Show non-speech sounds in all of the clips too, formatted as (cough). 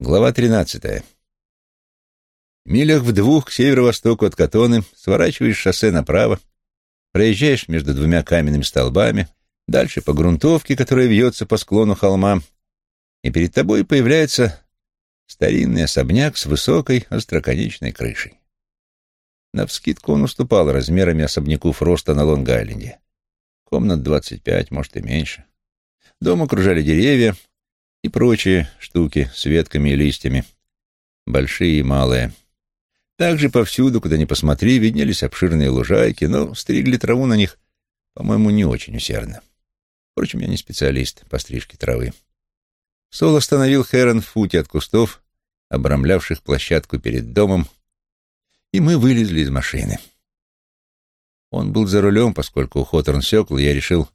Глава 13. Милях в двух к северо-востоку от Катоны сворачиваешь шоссе направо, проезжаешь между двумя каменными столбами, дальше по грунтовке, которая вьется по склону холма, и перед тобой появляется старинный особняк с высокой остроконечной крышей. Навскидку он уступал размерами особняку Фроста на Лонг-Айленде. Комнат двадцать пять, может и меньше. Дом окружали деревья, и прочие штуки с ветками и листьями, большие и малые. Также повсюду, куда ни посмотри, виднелись обширные лужайки, но стригли траву на них, по-моему, не очень усердно. Впрочем, я не специалист по стрижке травы. Сол остановил Хэрон в футе от кустов, обрамлявших площадку перед домом, и мы вылезли из машины. Он был за рулем, поскольку Хоторн секл, я решил,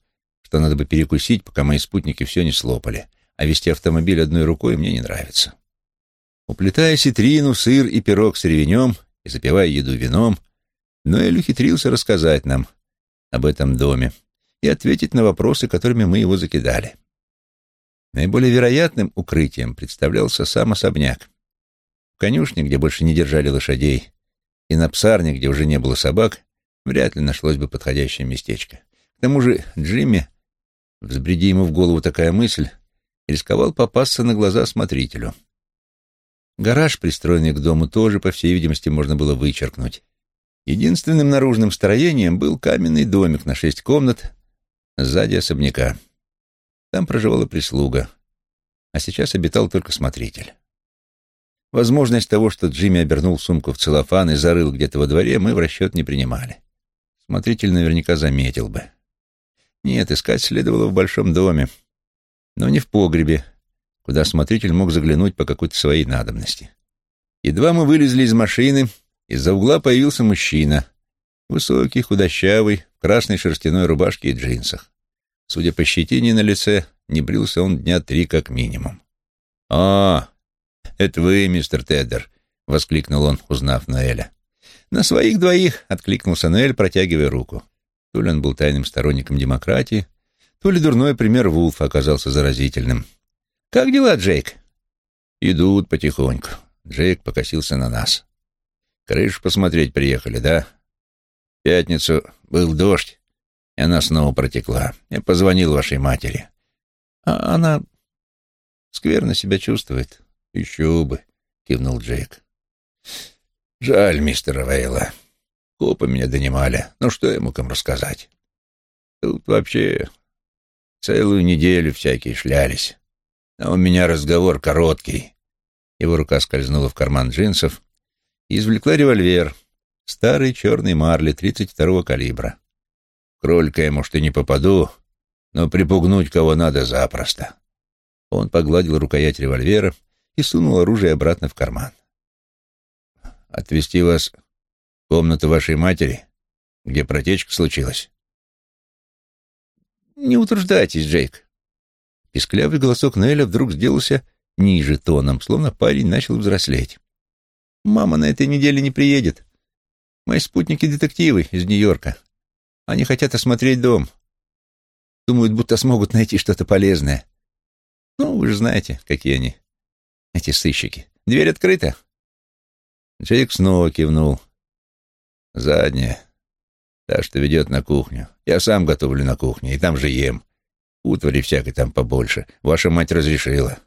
что надо бы перекусить, пока мои спутники все не слопали — а вести автомобиль одной рукой мне не нравится. Уплетая ситрину, сыр и пирог с ревенем и запивая еду вином, Ноэль ухитрился рассказать нам об этом доме и ответить на вопросы, которыми мы его закидали. Наиболее вероятным укрытием представлялся сам особняк. В конюшне, где больше не держали лошадей, и на псарне, где уже не было собак, вряд ли нашлось бы подходящее местечко. К тому же Джимми, взбреди ему в голову такая мысль, рисковал попасться на глаза смотрителю. Гараж, пристроенный к дому, тоже, по всей видимости, можно было вычеркнуть. Единственным наружным строением был каменный домик на шесть комнат сзади особняка. Там проживала прислуга, а сейчас обитал только смотритель. Возможность того, что Джимми обернул сумку в целлофан и зарыл где-то во дворе, мы в расчет не принимали. Смотритель наверняка заметил бы. Нет, искать следовало в большом доме, но не в погребе, куда смотритель мог заглянуть по какой-то своей надобности. Едва мы вылезли из машины, из-за угла появился мужчина, высокий, худощавый, в красной шерстяной рубашке и джинсах. Судя по щетине на лице, не брился он дня три как минимум. «А, это вы, мистер Теддер», — воскликнул он, узнав Ноэля. «На своих двоих», — откликнулся Ноэль, протягивая руку. То ли он был тайным сторонником демократии, то ли дурной пример Вулфа оказался заразительным. «Как дела, Джейк?» «Идут потихоньку». Джейк покосился на нас. «Крышу посмотреть приехали, да?» В пятницу был дождь, и она снова протекла. Я позвонил вашей матери. А она скверно себя чувствует. Еще бы, кивнул Джейк. Жаль мистера Вейла. Копы меня донимали. Ну что я мог им рассказать? Тут вообще Целую неделю всякие шлялись. А у меня разговор короткий. Его рука скользнула в карман джинсов и извлекла револьвер, старый черный марли 32-го калибра. Кролька я, может, и не попаду, но припугнуть кого надо запросто. Он погладил рукоять револьвера и сунул оружие обратно в карман. «Отвезти вас в комнату вашей матери, где протечка случилась?» «Не утруждайтесь, Джейк». Писклявый голосок Неля вдруг сделался ниже тоном, словно парень начал взрослеть. «Мама на этой неделе не приедет. Мои спутники-детективы из Нью-Йорка. Они хотят осмотреть дом. Думают, будто смогут найти что-то полезное. Ну, вы же знаете, какие они, эти сыщики. Дверь открыта?» Джейк снова кивнул. «Задняя. Та, что ведет на кухню. Я сам готовлю на кухне, и там же ем. Утвари всякой там побольше. Ваша мать разрешила.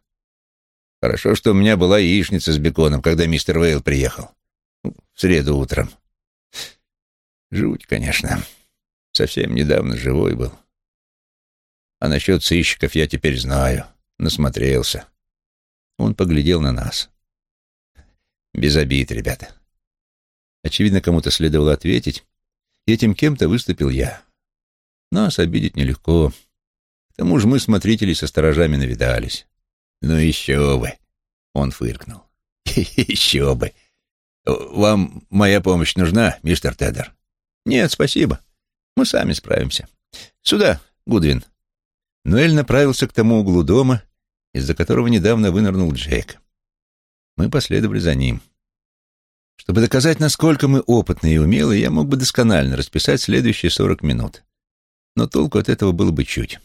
Хорошо, что у меня была яичница с беконом, когда мистер Вейл приехал. Ну, в среду утром. Жуть, конечно. Совсем недавно живой был. А насчет сыщиков я теперь знаю. Насмотрелся. Он поглядел на нас. Без обид, ребята. Очевидно, кому-то следовало ответить, и этим кем-то выступил я. Нас обидеть нелегко. К тому же мы смотрители со сторожами навидались. Ну еще бы, он фыркнул. (laughs) Еще бы. Вам моя помощь нужна, мистер Теддер? Нет, спасибо. Мы сами справимся. Сюда, Гудвин. Ноэль направился к тому углу дома, из-за которого недавно вынырнул Джейк. Мы последовали за ним. Чтобы доказать, насколько мы опытные и умелые, я мог бы досконально расписать следующие сорок минут. Но толку от этого было бы чуть.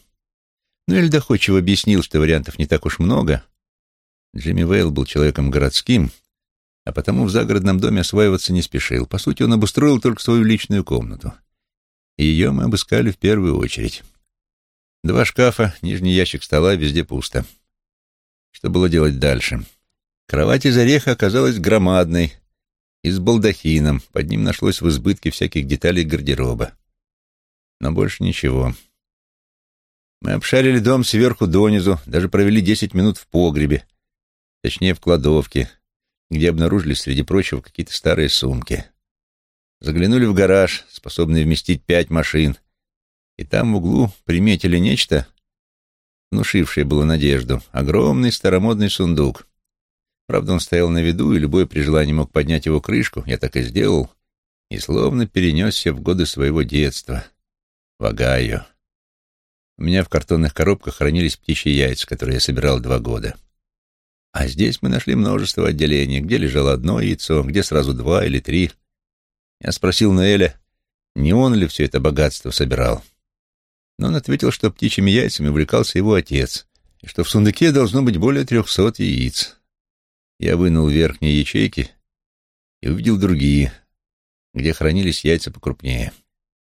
Ну, Эль доходчиво объяснил, что вариантов не так уж много, Джимми Вейл был человеком городским, а потому в загородном доме осваиваться не спешил. По сути, он обустроил только свою личную комнату. И ее мы обыскали в первую очередь. Два шкафа, нижний ящик стола, везде пусто. Что было делать дальше? Кровать из ореха оказалась громадной и с балдахином. Под ним нашлось в избытке всяких деталей гардероба. Но больше ничего. Мы обшарили дом сверху донизу, даже провели десять минут в погребе, точнее в кладовке, где обнаружили, среди прочего, какие-то старые сумки. Заглянули в гараж, способный вместить пять машин, и там в углу приметили нечто, внушившее было надежду, огромный старомодный сундук. Правда, он стоял на виду, и любой при желании мог поднять его крышку, я так и сделал, и словно перенесся в годы своего детства, в Огайо. У меня в картонных коробках хранились птичьи яйца, которые я собирал два года. А здесь мы нашли множество отделений, где лежало одно яйцо, где сразу два или три. Я спросил Ноэля, не он ли все это богатство собирал. Но он ответил, что птичьими яйцами увлекался его отец, и что в сундуке должно быть более трехсот яиц. Я вынул верхние ячейки и увидел другие, где хранились яйца покрупнее.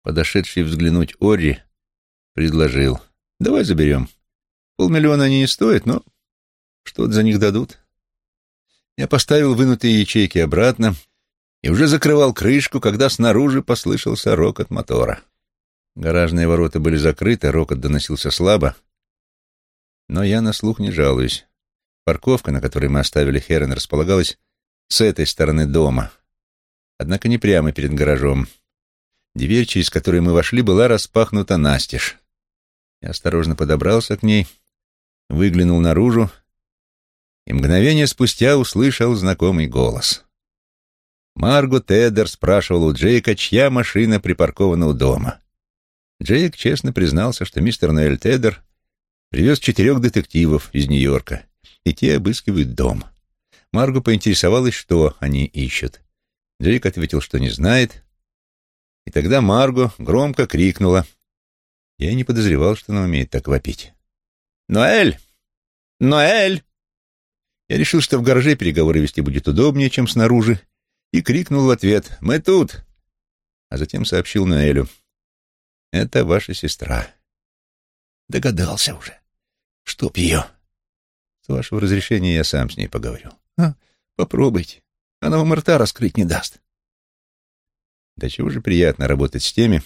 Подошедший взглянуть Орри предложил. «Давай заберем. Полмиллиона они не стоят, но что за них дадут?» Я поставил вынутые ячейки обратно и уже закрывал крышку, когда снаружи послышался рокот мотора. Гаражные ворота были закрыты, рокот доносился слабо, но я на слух не жалуюсь. Парковка, на которой мы оставили Херен, располагалась с этой стороны дома, однако не прямо перед гаражом. Дверь, через которую мы вошли, была распахнута настежь. Я осторожно подобрался к ней, выглянул наружу и мгновение спустя услышал знакомый голос. Марго Теддер спрашивал у Джейка, чья машина припаркована у дома. Джейк честно признался, что мистер Ноэль Теддер привез четырех детективов из Нью-Йорка, и те обыскивают дом. Марго поинтересовалась, что они ищут. Джейк ответил, что не знает, и тогда Марго громко крикнула — я не подозревал, что она умеет так вопить. «Ноэль! Ноэль!» Я решил, что в гараже переговоры вести будет удобнее, чем снаружи, и крикнул в ответ «Мы тут!» А затем сообщил Ноэлю «Это ваша сестра». Догадался уже. Чтоб ее. С вашего разрешения я сам с ней поговорю. А, попробуйте. Она вам рта раскрыть не даст. Да чего же приятно работать с теми,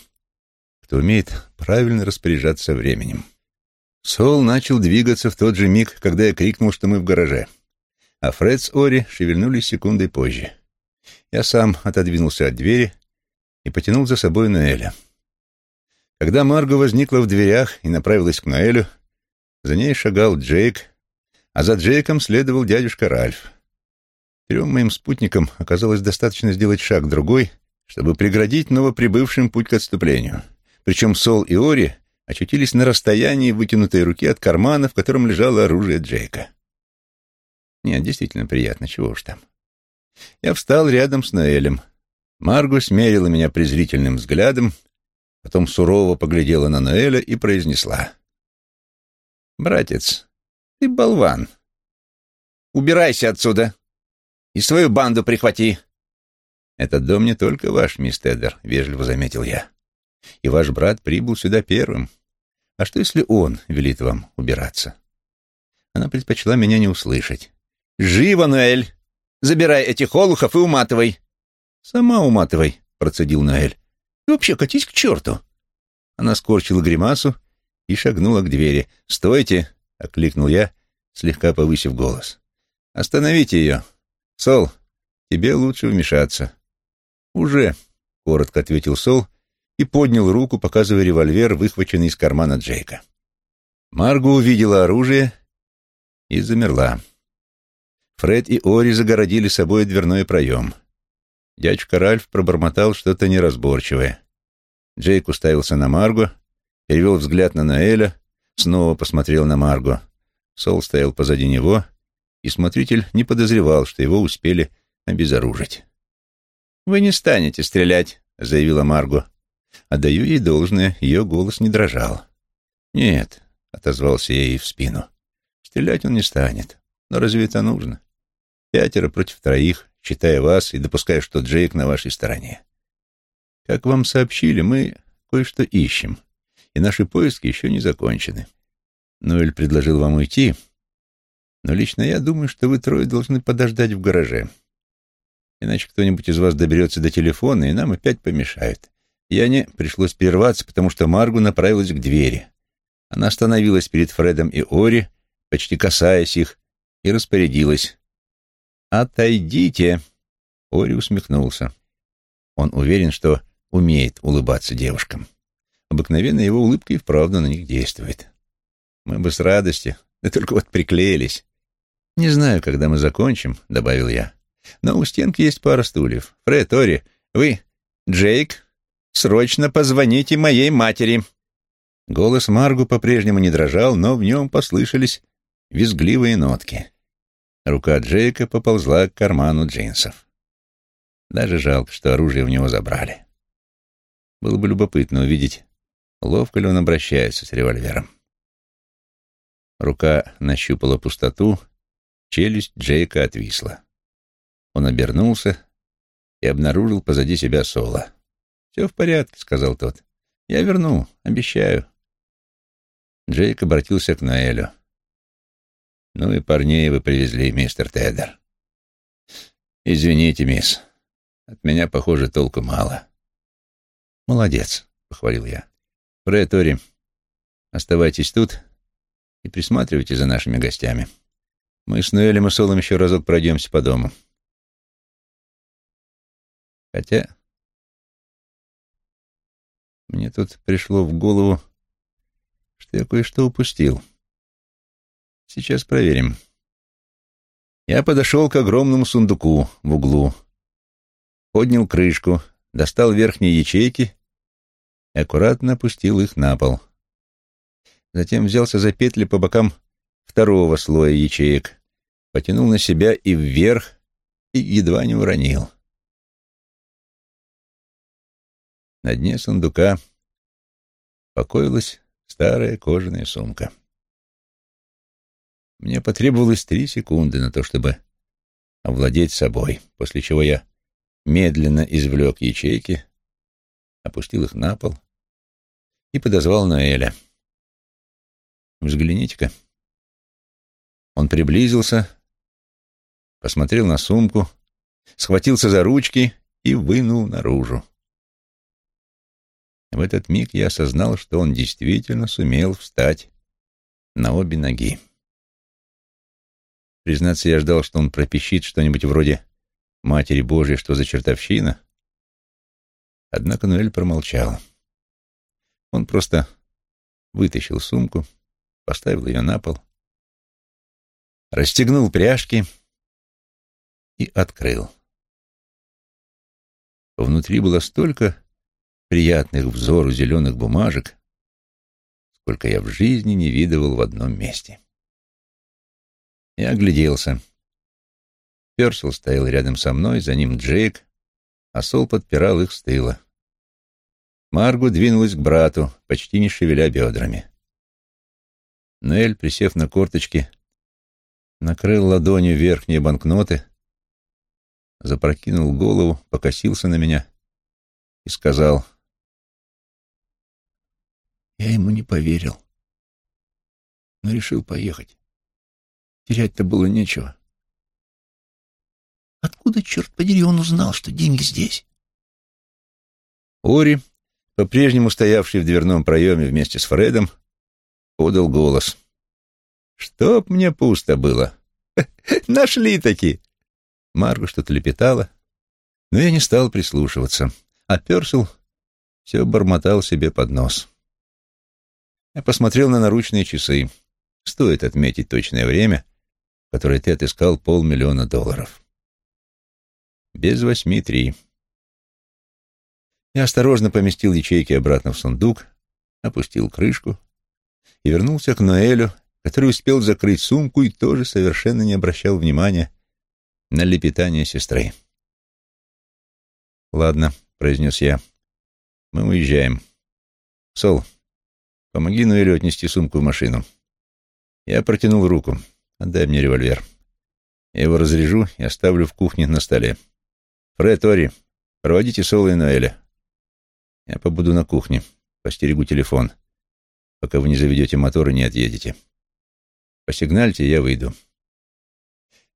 кто умеет правильно распоряжаться временем. Сол начал двигаться в тот же миг, когда я крикнул, что мы в гараже. А Фред с Ори шевельнулись секундой позже. Я сам отодвинулся от двери и потянул за собой Ноэля. Когда Марго возникла в дверях и направилась к Ноэлю, за ней шагал Джейк, а за Джейком следовал дядюшка Ральф. Трем моим спутникам оказалось достаточно сделать шаг другой, чтобы преградить новоприбывшим путь к отступлению. Причем Сол и Ори очутились на расстоянии вытянутой руки от кармана, в котором лежало оружие Джейка. Нет, действительно приятно, чего уж там. Я встал рядом с Ноэлем. Марго смерила меня презрительным взглядом, потом сурово поглядела на Ноэля и произнесла. «Братец, ты болван. Убирайся отсюда и свою банду прихвати». «Этот дом не только ваш, мисс Теддер», — вежливо заметил я и ваш брат прибыл сюда первым. А что, если он велит вам убираться?» Она предпочла меня не услышать. «Живо, Ноэль! Забирай этих олухов и уматывай!» «Сама уматывай», — процедил Ноэль. «И вообще катись к черту!» Она скорчила гримасу и шагнула к двери. «Стойте!» — окликнул я, слегка повысив голос. «Остановите ее! Сол, тебе лучше вмешаться». «Уже», — коротко ответил Сол и поднял руку, показывая револьвер, выхваченный из кармана Джейка. Марго увидела оружие и замерла. Фред и Ори загородили собой дверной проем. Дядюшка Ральф пробормотал что-то неразборчивое. Джейк уставился на Марго, перевел взгляд на Наэля, снова посмотрел на Марго. Сол стоял позади него, и смотритель не подозревал, что его успели обезоружить. «Вы не станете стрелять», — заявила Марго. Отдаю ей должное, ее голос не дрожал. «Нет», — отозвался ей в спину, — «стрелять он не станет. Но разве это нужно? Пятеро против троих, считая вас и допуская, что Джейк на вашей стороне. Как вам сообщили, мы кое-что ищем, и наши поиски еще не закончены. Ноэль предложил вам уйти, но лично я думаю, что вы трое должны подождать в гараже. Иначе кто-нибудь из вас доберется до телефона, и нам опять помешают. Яне пришлось прерваться, потому что Маргу направилась к двери. Она остановилась перед Фредом и Ори, почти касаясь их, и распорядилась. «Отойдите!» Ори усмехнулся. Он уверен, что умеет улыбаться девушкам. Обыкновенно его улыбка и вправду на них действует. Мы бы с радостью, да только вот приклеились. «Не знаю, когда мы закончим», — добавил я. «Но у стенки есть пара стульев. Фред, Ори, вы, Джейк, срочно позвоните моей матери». Голос Маргу по-прежнему не дрожал, но в нем послышались визгливые нотки. Рука Джейка поползла к карману джинсов. Даже жалко, что оружие у него забрали. Было бы любопытно увидеть, ловко ли он обращается с револьвером. Рука нащупала пустоту, челюсть Джейка отвисла. Он обернулся и обнаружил позади себя Соло. «Все в порядке», — сказал тот. «Я верну, обещаю». Джейк обратился к Ноэлю. «Ну и парней вы привезли, мистер Теддер». «Извините, мисс, от меня, похоже, толку мало». «Молодец», — похвалил я. «Фред, Ори, оставайтесь тут и присматривайте за нашими гостями. Мы с Ноэлем и Солом еще разок пройдемся по дому. Хотя мне тут пришло в голову, что я кое-что упустил. Сейчас проверим. Я подошел к огромному сундуку в углу, поднял крышку, достал верхние ячейки и аккуратно опустил их на пол. Затем взялся за петли по бокам второго слоя ячеек, потянул на себя и вверх, и едва не уронил. На дне сундука покоилась старая кожаная сумка. Мне потребовалось три секунды на то, чтобы овладеть собой, после чего я медленно извлек ячейки, опустил их на пол и подозвал Ноэля. Взгляните-ка. Он приблизился, посмотрел на сумку, схватился за ручки и вынул наружу. В этот миг я осознал, что он действительно сумел встать на обе ноги. Признаться, я ждал, что он пропищит что-нибудь вроде «Матери Божьей, что за чертовщина?» Однако Ноэль промолчал. Он просто вытащил сумку, поставил ее на пол, расстегнул пряжки и открыл. Внутри было столько приятных взору зеленых бумажек, сколько я в жизни не видывал в одном месте. Я огляделся. Персел стоял рядом со мной, за ним Джейк, а Сол подпирал их с тыла. Маргу двинулась к брату, почти не шевеля бедрами. Ноэль, присев на корточки, накрыл ладонью верхние банкноты, запрокинул голову, покосился на меня и сказал, «Я ему не поверил, но решил поехать. Терять-то было нечего». «Откуда, черт подери, он узнал, что деньги здесь?» Ори, по-прежнему стоявший в дверном проеме вместе с Фредом, подал голос. «Чтоб мне пусто было! (laughs) Нашли таки!» Марго что-то лепетала, но я не стал прислушиваться, а Персел все бормотал себе под нос. Я посмотрел на наручные часы. Стоит отметить точное время, которое ты отыскал полмиллиона долларов. Без восьми три. Я осторожно поместил ячейки обратно в сундук, опустил крышку и вернулся к Ноэлю, который успел закрыть сумку и тоже совершенно не обращал внимания на лепетание сестры. «Ладно», — произнес я, — «мы уезжаем. Сол, помоги Ноэлю отнести сумку в машину». Я протянул руку. «Отдай мне револьвер». Я его разрежу и оставлю в кухне на столе. Фред, Ори, проводите Соло и Ноэля. Я побуду на кухне, постерегу телефон, пока вы не заведете мотор и не отъедете. Посигнальте, я выйду.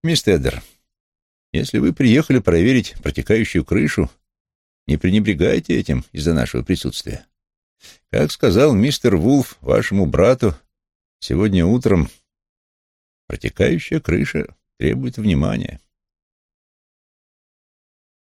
Мисс Теддер, если вы приехали проверить протекающую крышу, не пренебрегайте этим из-за нашего присутствия. Как сказал мистер Вулф вашему брату сегодня утром, протекающая крыша требует внимания.